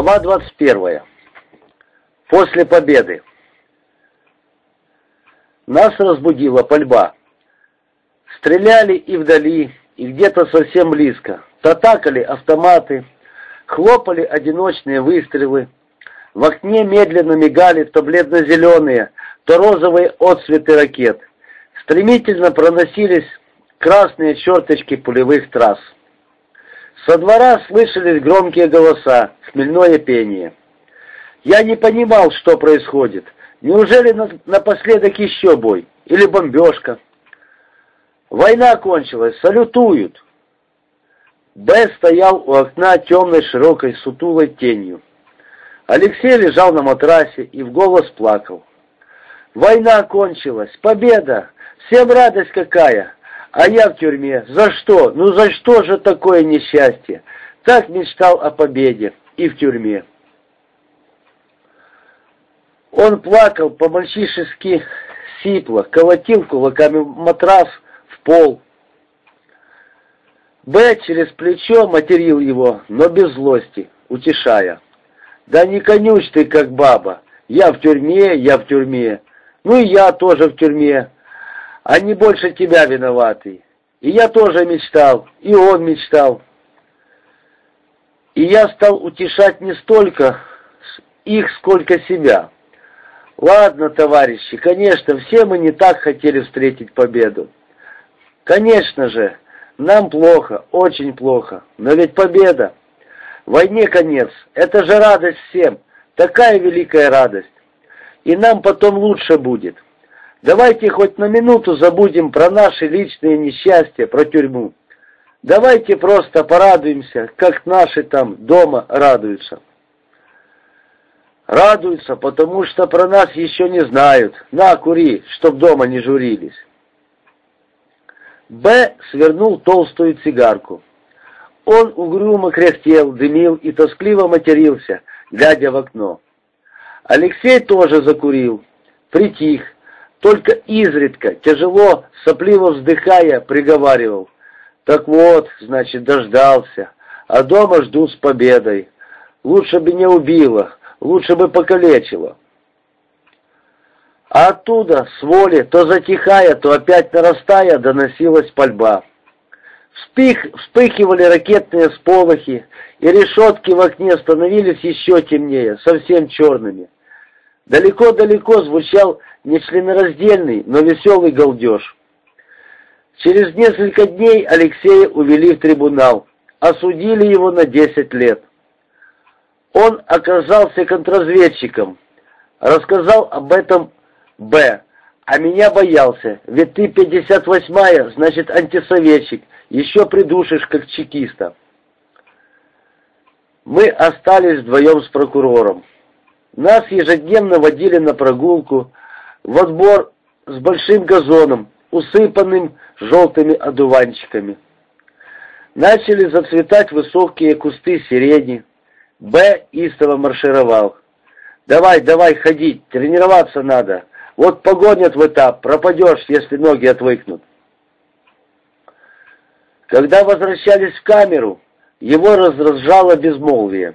Глава 21. После победы. Нас разбудила пальба. Стреляли и вдали, и где-то совсем близко. Татакали автоматы, хлопали одиночные выстрелы. В окне медленно мигали то бледно-зеленые, то розовые отсветы ракет. Стремительно проносились красные черточки пулевых трасс. Со двора слышались громкие голоса, хмельное пение. Я не понимал, что происходит. Неужели напоследок еще бой? Или бомбежка? Война кончилась, салютуют. Б стоял у окна темной широкой сутулой тенью. Алексей лежал на матрасе и в голос плакал. Война кончилась, победа, всем радость какая. А я в тюрьме. За что? Ну за что же такое несчастье? Так мечтал о победе и в тюрьме. Он плакал по-мальчишески сипло, колотил кулаками матрас в пол. Б через плечо материл его, но без злости, утешая. «Да не конюсь ты, как баба. Я в тюрьме, я в тюрьме. Ну и я тоже в тюрьме. Они больше тебя виноваты. И я тоже мечтал, и он мечтал. И я стал утешать не столько их, сколько себя. Ладно, товарищи, конечно, все мы не так хотели встретить победу. Конечно же, нам плохо, очень плохо, но ведь победа. Войне конец, это же радость всем, такая великая радость. И нам потом лучше будет. Давайте хоть на минуту забудем про наши личные несчастья, про тюрьму. Давайте просто порадуемся, как наши там дома радуются. Радуются, потому что про нас еще не знают. На, кури, чтоб дома не журились. Б. свернул толстую цигарку. Он угрюмо кряхтел, дымил и тоскливо матерился, глядя в окно. Алексей тоже закурил, притих, только изредка, тяжело, сопливо вздыхая, приговаривал. Так вот, значит, дождался, а дома жду с победой. Лучше бы не убило, лучше бы покалечило. А оттуда, с воли, то затихая, то опять нарастая, доносилась пальба. Вспых, вспыхивали ракетные сполохи, и решетки в окне становились еще темнее, совсем черными. Далеко-далеко звучал нечленораздельный, но веселый галдеж. Через несколько дней Алексея увели в трибунал, осудили его на 10 лет. Он оказался контрразведчиком, рассказал об этом Б. А меня боялся, ведь ты 58-я, значит антисоветчик, еще придушишь как чекиста. Мы остались вдвоем с прокурором. Нас ежедневно водили на прогулку, во двор с большим газоном, усыпанным желтыми одуванчиками. Начали зацветать высокие кусты сирени. Б истово маршировал. «Давай, давай, ходить, тренироваться надо. Вот погонят в этап, пропадешь, если ноги отвыкнут». Когда возвращались в камеру, его раздражало безмолвие.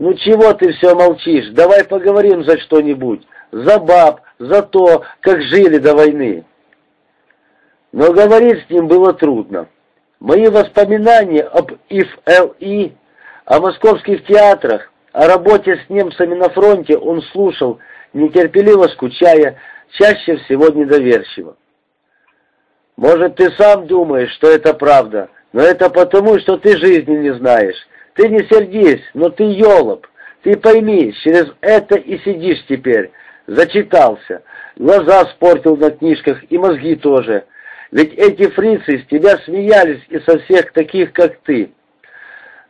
«Ну чего ты все молчишь? Давай поговорим за что-нибудь. За баб, за то, как жили до войны». Но говорить с ним было трудно. Мои воспоминания об ИФЛИ, о московских театрах, о работе с немцами на фронте он слушал, нетерпеливо скучая, чаще всего недоверчиво. «Может, ты сам думаешь, что это правда, но это потому, что ты жизни не знаешь. Ты не сердись, но ты елоб. Ты пойми, через это и сидишь теперь. Зачитался. Глаза спортил на книжках и мозги тоже. Ведь эти фрицы с тебя смеялись и со всех таких, как ты.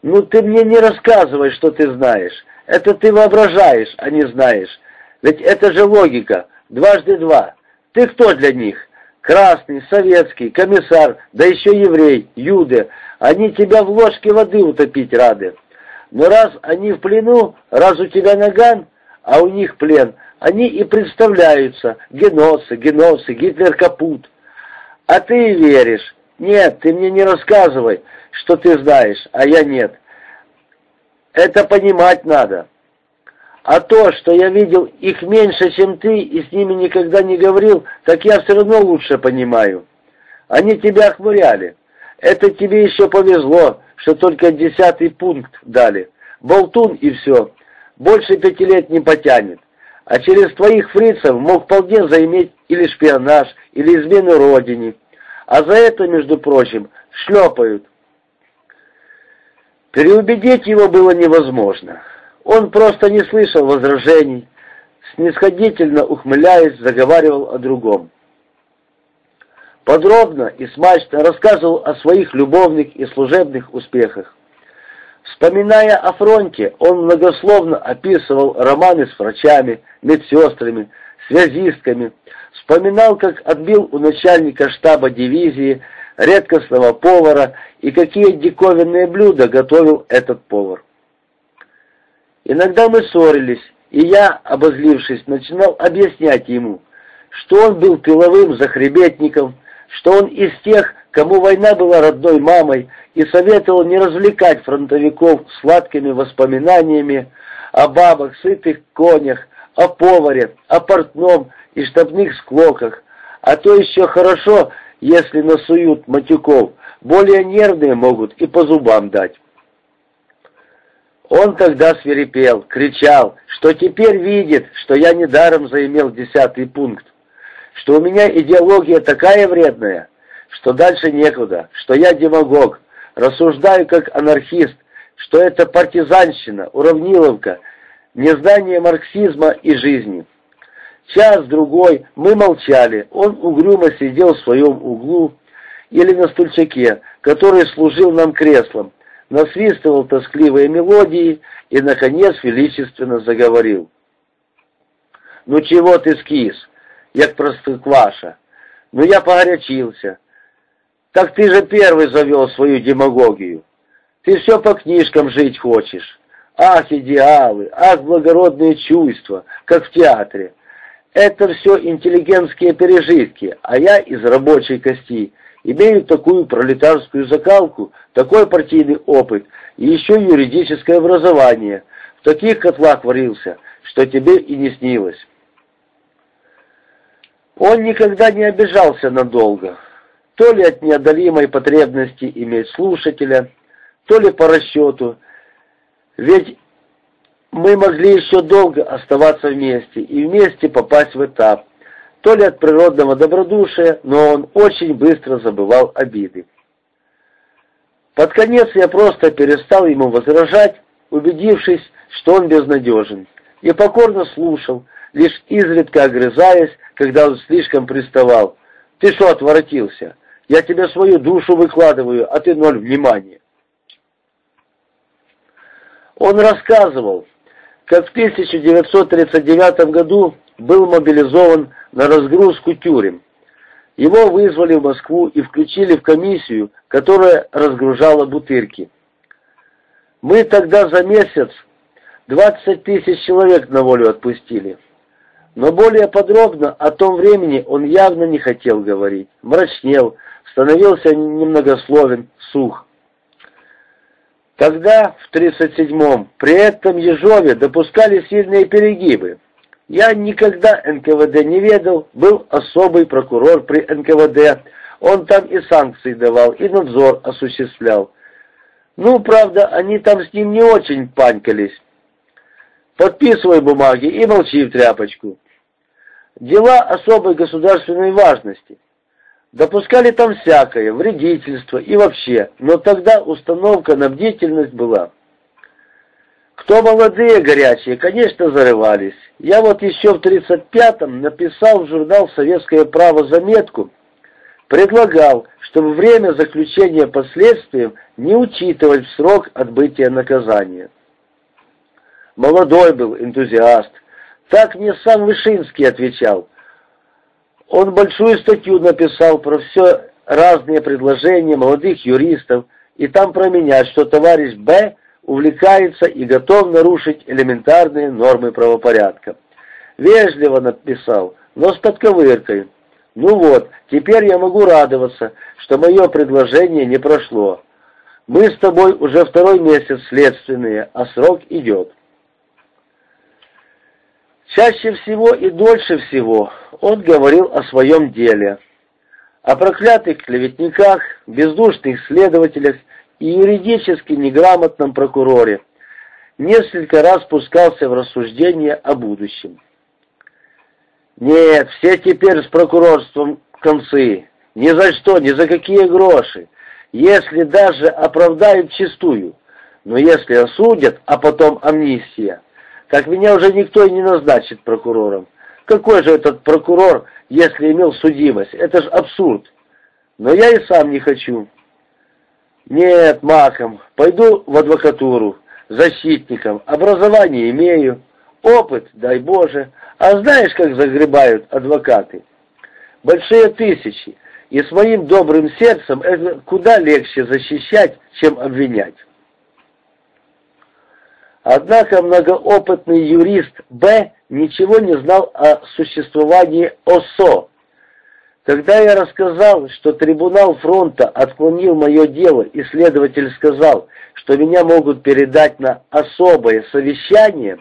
Ну ты мне не рассказывай, что ты знаешь. Это ты воображаешь, а не знаешь. Ведь это же логика. Дважды два. Ты кто для них? Красный, советский, комиссар, да еще еврей, юды. Они тебя в ложке воды утопить рады. Но раз они в плену, раз у тебя наган, а у них плен, они и представляются. Геносы, геносы, Гитлер капут. А ты веришь. Нет, ты мне не рассказывай, что ты знаешь, а я нет. Это понимать надо. А то, что я видел их меньше, чем ты, и с ними никогда не говорил, так я все равно лучше понимаю. Они тебя охмуряли. Это тебе еще повезло, что только десятый пункт дали. Болтун и все. Больше пяти лет не потянет. А через твоих фрицев мог вполне заиметь или шпионаж, или измену родине. А за это, между прочим, шлепают. Переубедить его было невозможно. Он просто не слышал возражений, снисходительно ухмыляясь, заговаривал о другом. Подробно и смачно рассказывал о своих любовных и служебных успехах. Вспоминая о фронте, он многословно описывал романы с врачами, медсестрами, связистками, вспоминал, как отбил у начальника штаба дивизии редкостного повара и какие диковинные блюда готовил этот повар. Иногда мы ссорились, и я, обозлившись, начинал объяснять ему, что он был тыловым захребетником, что он из тех, кому война была родной мамой, и советовал не развлекать фронтовиков сладкими воспоминаниями о бабах, сытых конях, о поваре, о портном и штабных склоках, а то еще хорошо, если насуют матюков, более нервные могут и по зубам дать. Он тогда свирепел, кричал, что теперь видит, что я недаром заимел десятый пункт, что у меня идеология такая вредная, что дальше некуда, что я демагог, рассуждаю как анархист, что это партизанщина, уравниловка, незнание марксизма и жизни. Час-другой мы молчали, он угрюмо сидел в своем углу или на стульчаке, который служил нам креслом, насвистывал тоскливые мелодии и, наконец, величественно заговорил. «Ну чего ты скис, як простокваша? Ну я погорячился. Так ты же первый завел свою демагогию. Ты все по книжкам жить хочешь. Ах, идеалы, ах, благородные чувства, как в театре. Это все интеллигентские пережитки, а я из рабочей кости, имею такую пролетарскую закалку, такой партийный опыт и еще юридическое образование. В таких котлах варился, что тебе и не снилось. Он никогда не обижался надолго, то ли от неодолимой потребности иметь слушателя, то ли по расчету, ведь мы могли еще долго оставаться вместе и вместе попасть в этап, то ли от природного добродушия, но он очень быстро забывал обиды. Под конец я просто перестал ему возражать, убедившись, что он безнадежен, и покорно слушал, лишь изредка огрызаясь, когда он слишком приставал. «Ты что отворотился? Я тебе свою душу выкладываю, а ты ноль внимания». Он рассказывал, как в 1939 году был мобилизован на разгрузку тюрем. Его вызвали в Москву и включили в комиссию, которая разгружала бутырки. Мы тогда за месяц 20 тысяч человек на волю отпустили. Но более подробно о том времени он явно не хотел говорить, мрачнел, становился немногословен, сух. Тогда, в 37-м, при этом Ежове допускали сильные перегибы. Я никогда НКВД не ведал, был особый прокурор при НКВД, он там и санкции давал, и надзор осуществлял. Ну, правда, они там с ним не очень панькались. Подписывай бумаги и молчи в тряпочку. Дела особой государственной важности. Допускали там всякое, вредительство и вообще, но тогда установка на бдительность была. Кто молодые, горячие, конечно, зарывались. Я вот еще в 35-м написал в журнал «Советское право» заметку, предлагал, чтобы время заключения последствием не учитывать в срок отбытия наказания. Молодой был, энтузиаст. Так мне сам Вышинский отвечал. Он большую статью написал про все разные предложения молодых юристов, и там про меня, что товарищ Б увлекается и готов нарушить элементарные нормы правопорядка. Вежливо написал, но с подковыркой. Ну вот, теперь я могу радоваться, что мое предложение не прошло. Мы с тобой уже второй месяц следственные, а срок идет. Чаще всего и дольше всего он говорил о своем деле, о проклятых клеветниках, бездушных следователях и юридически неграмотном прокуроре. Несколько раз пускался в рассуждения о будущем. Нет, все теперь с прокурорством концы. Ни за что, ни за какие гроши. Если даже оправдают чистую. Но если осудят, а потом амнистия, так меня уже никто и не назначит прокурором. Какой же этот прокурор, если имел судимость? Это же абсурд. Но я и сам не хочу. Нет, маком, пойду в адвокатуру, защитником, образование имею, опыт, дай Боже. А знаешь, как загребают адвокаты? Большие тысячи, и своим добрым сердцем это куда легче защищать, чем обвинять. Однако многоопытный юрист Б ничего не знал о существовании ОСО, когда я рассказал, что трибунал фронта отклонил мое дело, и следователь сказал, что меня могут передать на особое совещание,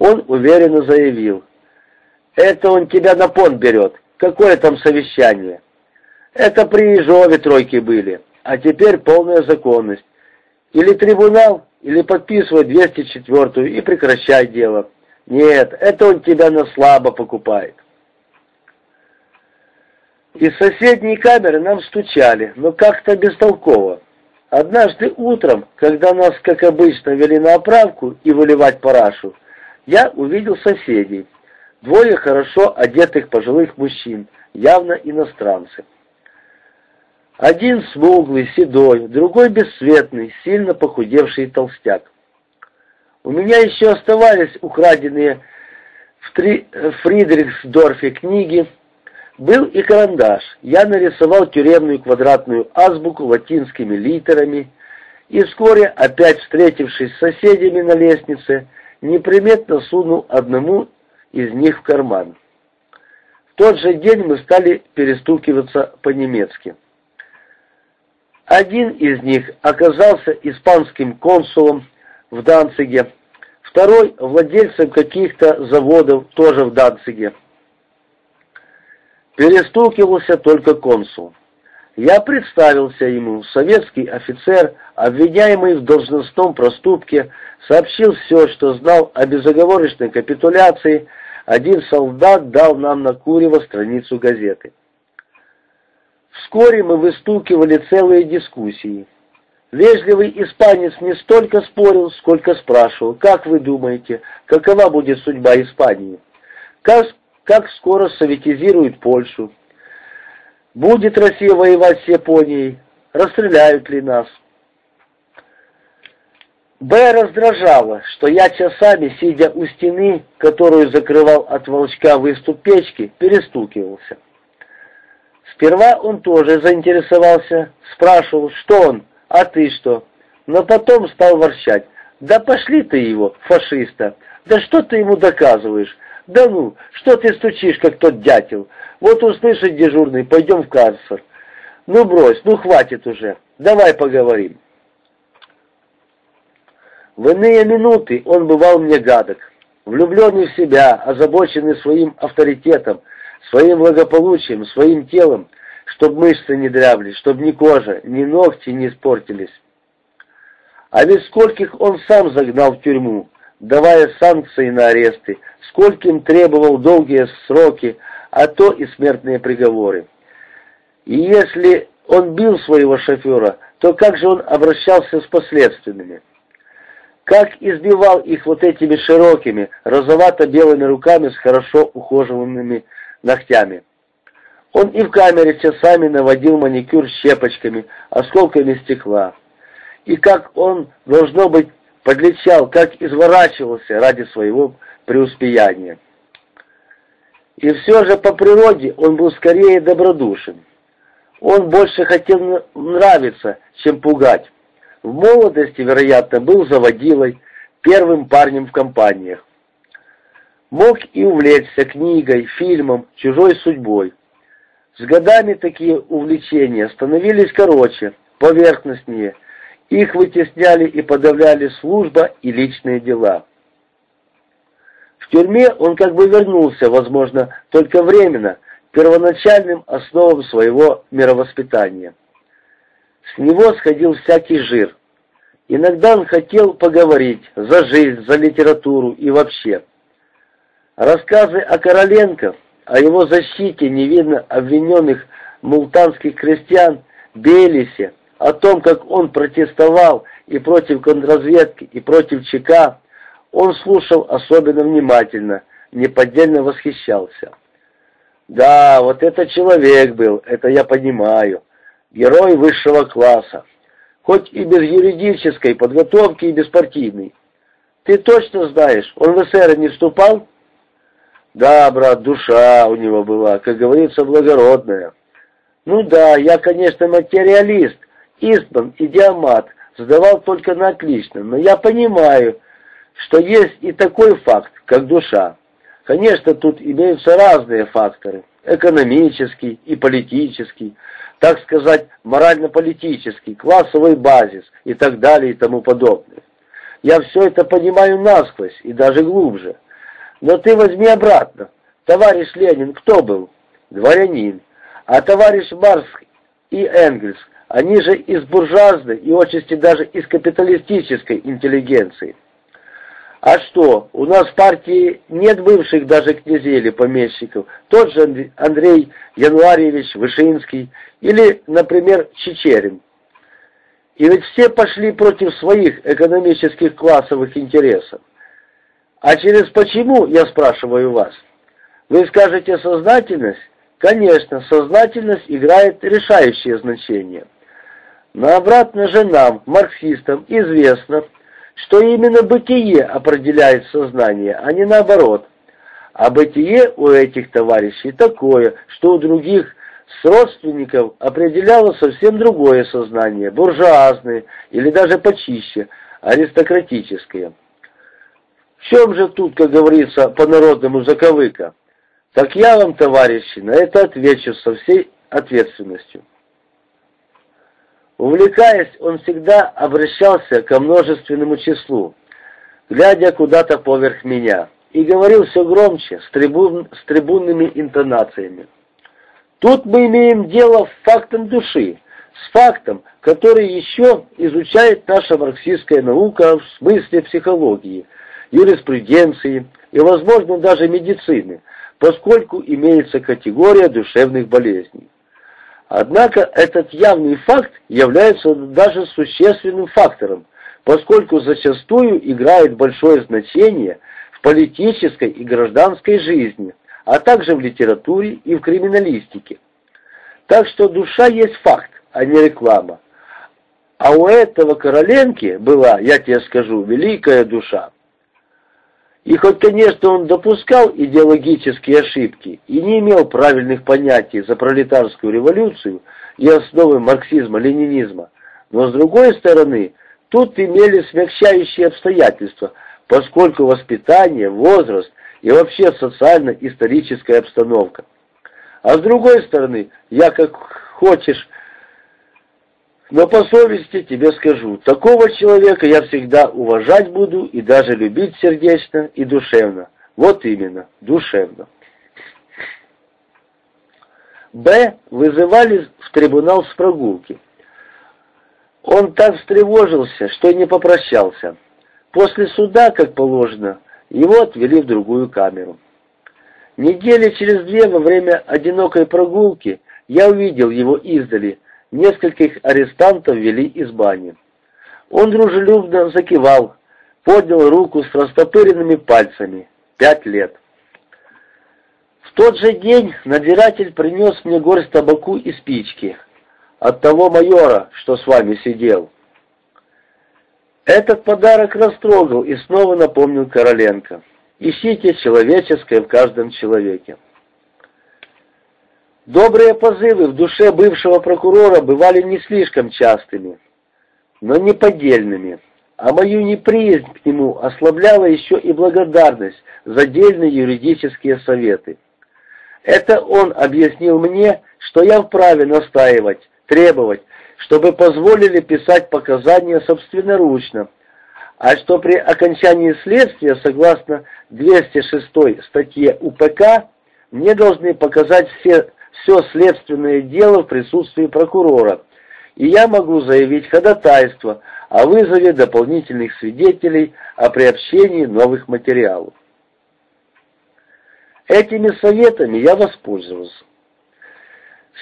он уверенно заявил, «Это он тебя на пон берет. Какое там совещание?» «Это при Ежове тройки были, а теперь полная законность. Или трибунал, или подписывай 204 и прекращай дело. Нет, это он тебя на слабо покупает». Из соседней камеры нам стучали, но как-то бестолково. Однажды утром, когда нас, как обычно, вели на оправку и выливать парашу, я увидел соседей. Двое хорошо одетых пожилых мужчин, явно иностранцы. Один смуглый, седой, другой бесцветный, сильно похудевший толстяк. У меня еще оставались украденные в Фридрихсдорфе книги был и карандаш. Я нарисовал тюремную квадратную азбуку латинскими литерами, и вскоре, опять встретившись с соседями на лестнице, неприметно сунул одному из них в карман. В тот же день мы стали перестукиваться по-немецки. Один из них оказался испанским консулом в Данциге, второй — владельцем каких-то заводов тоже в Данциге. Перестукивался только консул. Я представился ему, советский офицер, обвиняемый в должностном проступке, сообщил все, что знал о безоговорочной капитуляции. Один солдат дал нам на курево страницу газеты. Вскоре мы выстукивали целые дискуссии. Вежливый испанец не столько спорил, сколько спрашивал, как вы думаете, какова будет судьба Испании? Как как скоро советизируют Польшу. Будет Россия воевать с Японией? Расстреляют ли нас? Б раздражало, что я часами, сидя у стены, которую закрывал от волчка выступ печки, перестукивался. Сперва он тоже заинтересовался, спрашивал, что он, а ты что? Но потом стал ворчать. Да пошли ты его, фашиста, да что ты ему доказываешь? «Да ну, что ты стучишь, как тот дятел? Вот услышит дежурный, пойдем в карцер». «Ну брось, ну хватит уже, давай поговорим». В иные минуты он бывал мне гадок, влюбленный в себя, озабоченный своим авторитетом, своим благополучием, своим телом, чтобы мышцы не дрябли, чтобы ни кожа, ни ногти не испортились. А ведь скольких он сам загнал в тюрьму, давая санкции на аресты, скольким требовал долгие сроки, а то и смертные приговоры. И если он бил своего шофера, то как же он обращался с последствиями? Как избивал их вот этими широкими, розовато-белыми руками с хорошо ухоженными ногтями. Он и в камере часами наводил маникюр щепочками, осколками стекла. И как он, должно быть, подлечал, как изворачивался ради своего преуспеяния. И все же по природе он был скорее добродушен. Он больше хотел нравиться, чем пугать. В молодости, вероятно, был заводилой, первым парнем в компаниях. Мог и увлечься книгой, фильмом, чужой судьбой. С годами такие увлечения становились короче, поверхностнее, Их вытесняли и подавляли служба и личные дела. В тюрьме он как бы вернулся, возможно, только временно, к первоначальным основам своего мировоспитания. С него сходил всякий жир. Иногда он хотел поговорить за жизнь, за литературу и вообще. Рассказы о Короленко, о его защите невинно обвиненных мултанских крестьян, Белисе, о том, как он протестовал и против контрразведки, и против ЧК, он слушал особенно внимательно, неподдельно восхищался. Да, вот это человек был, это я понимаю. Герой высшего класса. Хоть и без юридической подготовки, и без партийной. Ты точно знаешь, он в СССР не вступал? Да, брат, душа у него была, как говорится, благородная. Ну да, я, конечно, материалист, избран и диамат, сдавал только на отлично, но я понимаю, что есть и такой факт, как душа. Конечно, тут имеются разные факторы, экономический и политический, так сказать, морально-политический, классовый базис и так далее и тому подобное. Я все это понимаю насквозь и даже глубже. Но ты возьми обратно. Товарищ Ленин кто был? Дворянин. А товарищ Марс и Энгельс, они же из буржуазной и отчасти даже из капиталистической интеллигенции. А что, у нас в партии нет бывших даже князей или помещиков. Тот же Андрей Януарьевич Вышинский или, например, Чечерин. И ведь все пошли против своих экономических классовых интересов. А через почему, я спрашиваю вас? Вы скажете сознательность? Конечно, сознательность играет решающее значение. Но обратно же нам, марксистам, известно, что именно бытие определяет сознание, а не наоборот. А бытие у этих товарищей такое, что у других с родственников определяло совсем другое сознание, буржуазное или даже почище, аристократическое. В чем же тут, как говорится, по-народному заковыка? Так я вам, товарищи, на это отвечу со всей ответственностью. Увлекаясь, он всегда обращался ко множественному числу, глядя куда-то поверх меня, и говорил все громче, с, трибун, с трибунными интонациями. Тут мы имеем дело с фактом души, с фактом, который еще изучает наша марксистская наука в смысле психологии, юриспруденции и, возможно, даже медицины, поскольку имеется категория душевных болезней. Однако этот явный факт является даже существенным фактором, поскольку зачастую играет большое значение в политической и гражданской жизни, а также в литературе и в криминалистике. Так что душа есть факт, а не реклама. А у этого Короленки была, я тебе скажу, великая душа. И хоть, конечно, он допускал идеологические ошибки и не имел правильных понятий за пролетарскую революцию и основы марксизма-ленинизма, но с другой стороны, тут имели смягчающие обстоятельства, поскольку воспитание, возраст и вообще социально-историческая обстановка. А с другой стороны, я как хочешь но по совести тебе скажу, такого человека я всегда уважать буду и даже любить сердечно и душевно. Вот именно, душевно. Б. вызывали в трибунал с прогулки. Он так встревожился, что не попрощался. После суда, как положено, его отвели в другую камеру. Недели через две во время одинокой прогулки я увидел его издали, Нескольких арестантов вели из бани. Он дружелюбно закивал, поднял руку с растопыренными пальцами. Пять лет. В тот же день надзиратель принес мне горсть табаку и спички от того майора, что с вами сидел. Этот подарок растрогал и снова напомнил Короленко. Ищите человеческое в каждом человеке. Добрые позывы в душе бывшего прокурора бывали не слишком частыми, но не поддельными, а мою неприязнь к нему ослабляла еще и благодарность за дельные юридические советы. Это он объяснил мне, что я вправе настаивать, требовать, чтобы позволили писать показания собственноручно, а что при окончании следствия, согласно 206 статье УПК, мне должны показать все, все следственное дело в присутствии прокурора, и я могу заявить ходатайство о вызове дополнительных свидетелей о приобщении новых материалов. Этими советами я воспользовался.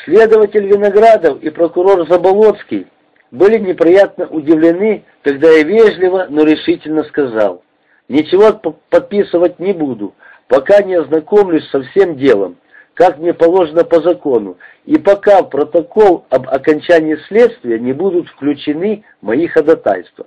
Следователь Виноградов и прокурор Заболоцкий были неприятно удивлены, когда я вежливо, но решительно сказал, «Ничего подписывать не буду, пока не ознакомлюсь со всем делом, как мне положено по закону, и пока в протокол об окончании следствия не будут включены мои ходатайства».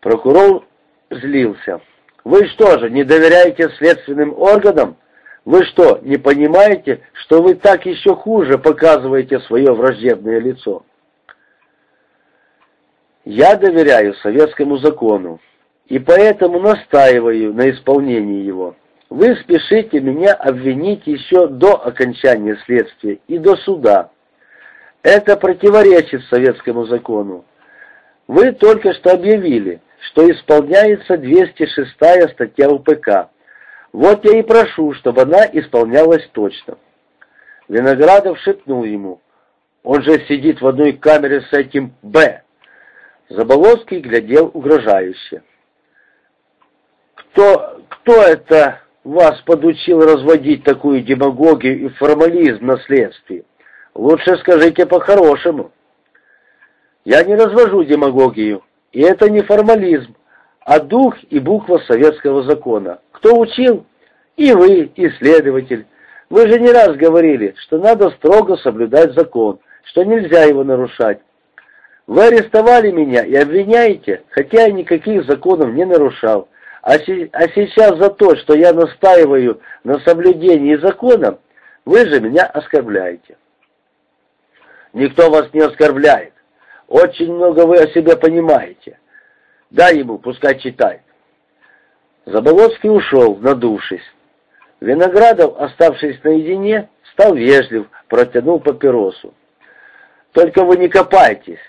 Прокурор злился. «Вы что же, не доверяете следственным органам? Вы что, не понимаете, что вы так еще хуже показываете свое враждебное лицо?» Я доверяю советскому закону и поэтому настаиваю на исполнении его. Вы спешите меня обвинить еще до окончания следствия и до суда. Это противоречит советскому закону. Вы только что объявили, что исполняется 206 статья УПК. Вот я и прошу, чтобы она исполнялась точно. Виноградов шепнул ему. Он же сидит в одной камере с этим «Б». Заболоцкий глядел угрожающе. «Кто, кто это вас подучил разводить такую демагогию и формализм на следствии? Лучше скажите по-хорошему». «Я не развожу демагогию, и это не формализм, а дух и буква советского закона. Кто учил? И вы, исследователь. Вы же не раз говорили, что надо строго соблюдать закон, что нельзя его нарушать. Вы арестовали меня и обвиняете, хотя я никаких законов не нарушал. А, си, а сейчас за то, что я настаиваю на соблюдении закона, вы же меня оскорбляете. Никто вас не оскорбляет. Очень много вы о себе понимаете. Дай ему, пускай читает. Заболоцкий ушел, надувшись. Виноградов, оставшись наедине, стал вежлив, протянул папиросу. «Только вы не копайтесь,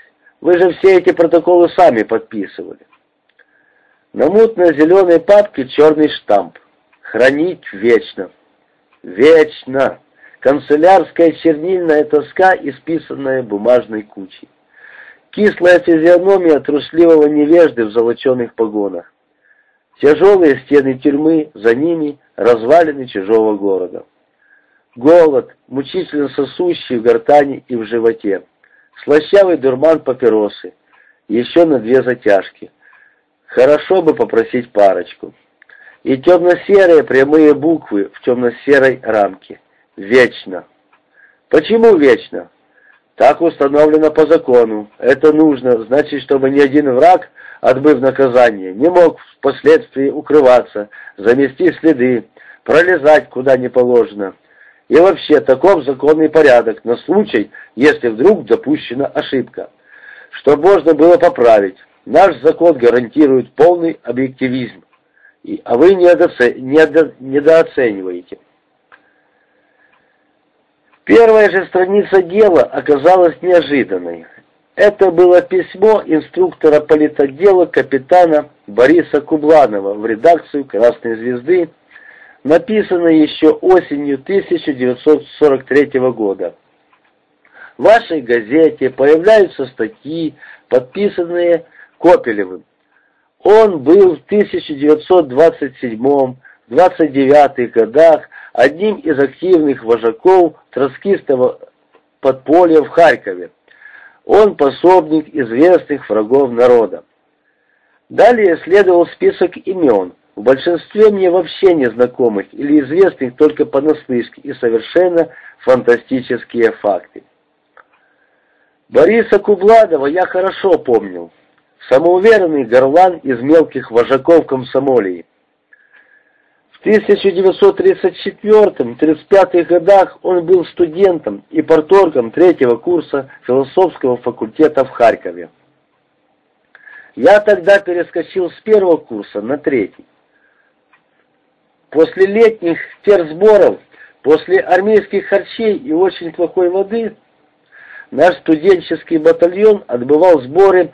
вы же все эти протоколы сами подписывали. На мутно-зеленой папке черный штамп. Хранить вечно. Вечно. Канцелярская чернильная тоска, исписанная бумажной кучей. Кислая физиономия трусливого невежды в золоченых погонах. Тяжелые стены тюрьмы, за ними развалины чужого города. Голод, мучительно сосущий в гортани и в животе слащавый дурман папиросы, еще на две затяжки. Хорошо бы попросить парочку. И темно-серые прямые буквы в темно-серой рамке. Вечно. Почему вечно? Так установлено по закону. Это нужно, значит, чтобы ни один враг, отбыв наказание, не мог впоследствии укрываться, замести следы, пролезать куда не положено. И вообще, таков законный порядок на случай, если вдруг допущена ошибка. Что можно было поправить. Наш закон гарантирует полный объективизм, а вы недооце, недо, недооцениваете. Первая же страница дела оказалась неожиданной. Это было письмо инструктора политотдела капитана Бориса Кубланова в редакцию «Красной звезды» написано еще осенью 1943 года. В вашей газете появляются статьи, подписанные Копелевым. Он был в 1927-29 годах одним из активных вожаков троцкистого подполья в Харькове. Он пособник известных врагов народа. Далее следовал список имен, в большинстве мне вообще незнакомых или известных только понаслышке и совершенно фантастические факты. Бориса Кубладова я хорошо помнил. Самоуверенный горлан из мелких вожаков комсомолии. В 1934-35 годах он был студентом и порторгом третьего курса философского факультета в Харькове. Я тогда перескочил с первого курса на третий. После летних терсборов, после армейских харчей и очень плохой воды, наш студенческий батальон отбывал сборы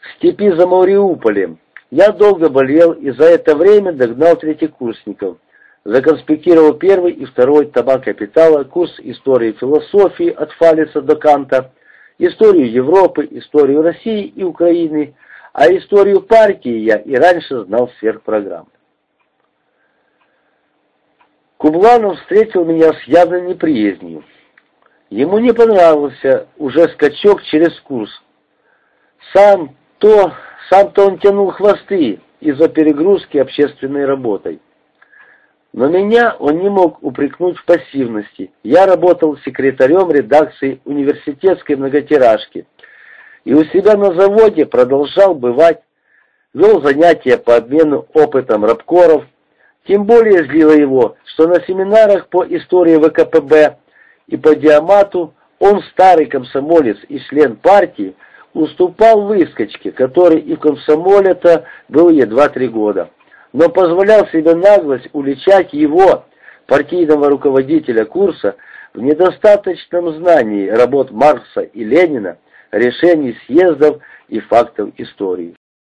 в степи за Мариуполем. Я долго болел и за это время догнал третьекурсников. Законспектировал первый и второй тома капитала, курс истории философии от Фалиса до Канта, историю Европы, историю России и Украины, а историю партии я и раньше знал сверх программ. Кубланов встретил меня с явной неприязнью. Ему не понравился уже скачок через курс. Сам то, сам-то он тянул хвосты из-за перегрузки общественной работой. Но меня он не мог упрекнуть в пассивности. Я работал секретарем редакции университетской многотиражки. И у себя на заводе продолжал бывать, вел занятия по обмену опытом рабкоров. Тем более злило его, что на семинарах по истории ВКПБ и по диамату он, старый комсомолец и член партии, уступал выскочке, который и в комсомоле-то был едва три года но позволял себе наглость уличать его, партийного руководителя курса, в недостаточном знании работ Маркса и Ленина, решений съездов и фактов истории.